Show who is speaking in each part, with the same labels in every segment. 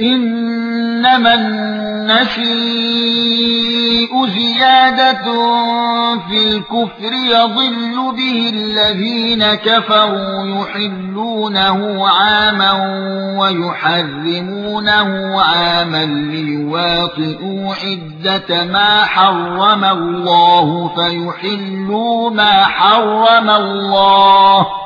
Speaker 1: إنما النسيء زيادة في الكفر يضل به الذين كفروا يحلونه عاما ويحرمونه عاما ليواطئوا عدة ما حرم الله فيحلوا ما حرم الله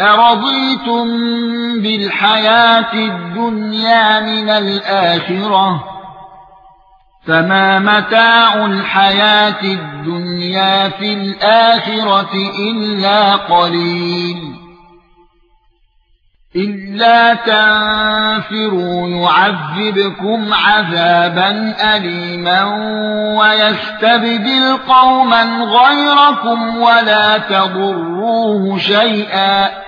Speaker 1: أرضيتم بالحياة الدنيا من الآخرة فما متاع الحياة الدنيا في الآخرة إلا قليل إلا تنفروا يعذبكم عذابا أليما ويستبدل قوما غيركم ولا تضروه شيئا